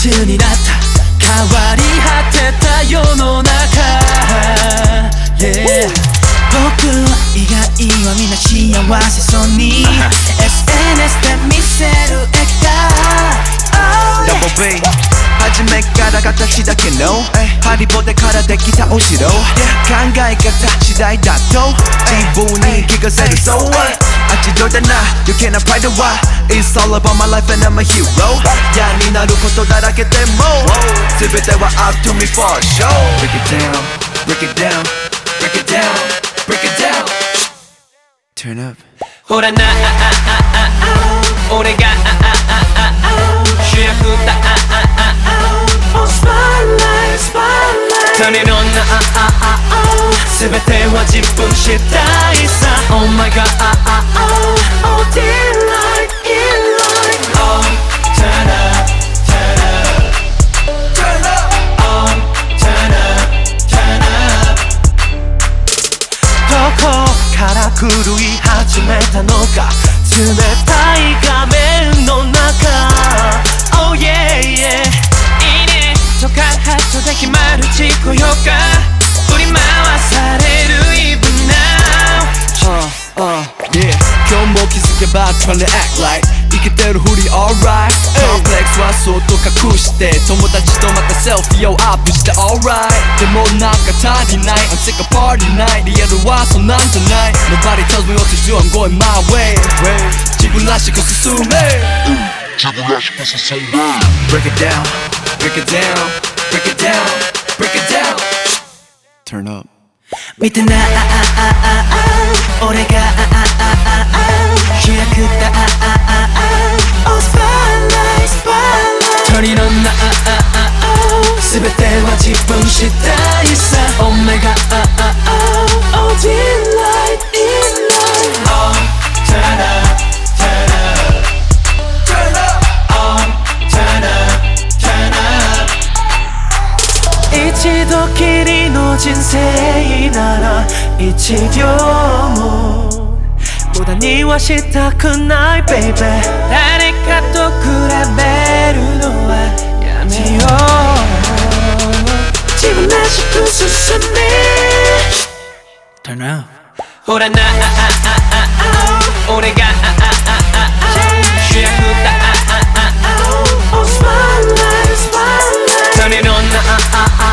つになった変わり果てた世の中 Yeah 僕以外はみんな幸せそうに SNS で見せる笑顔 Double B 初めから形だけのハリボテからできたお城考え方次第だと。自分に気がせる。So what? 味取りだな余計なプライドは It's all about my life and I'm a hero 嫌になることだらけでも全ては up to me for sure Break it down, break it down, break it down, break it down Turn up ほらな俺が主役だ Oh spotlight spotlight 他人のな全ては自分次第さ Oh my god Oh delight 狂い始めたのか。冷たい画面の中。Oh yeah yeah いいね。とかハットで決まる自己評価。振り回される even now Uh, uh, yeah 今日も気づけば trying to act like イケてるふり alright コンプレックスはそっと隠して友達とまたセルフィーをアップして alright でもなんか足りない I'm sick of party night リアルはそんなんじゃない Nobody tells me what to do I'm going my way 自分らしく進め Break it down Break it down Break it down Break it down Turn up 見てな俺が 全ては自分次第さ。オメガアアアオディライトインライトオンチャラチャラチャラオンチャラチャラ。一度きりの人生なら一秒も無駄にはしたくない baby 誰かと比べるのはやめよう。to me. Turn around. hold on, ah, ah, ah, ah, ah. ah, ah, ah. ah, ah, ah, Turn it on, ah, ah, ah, ah.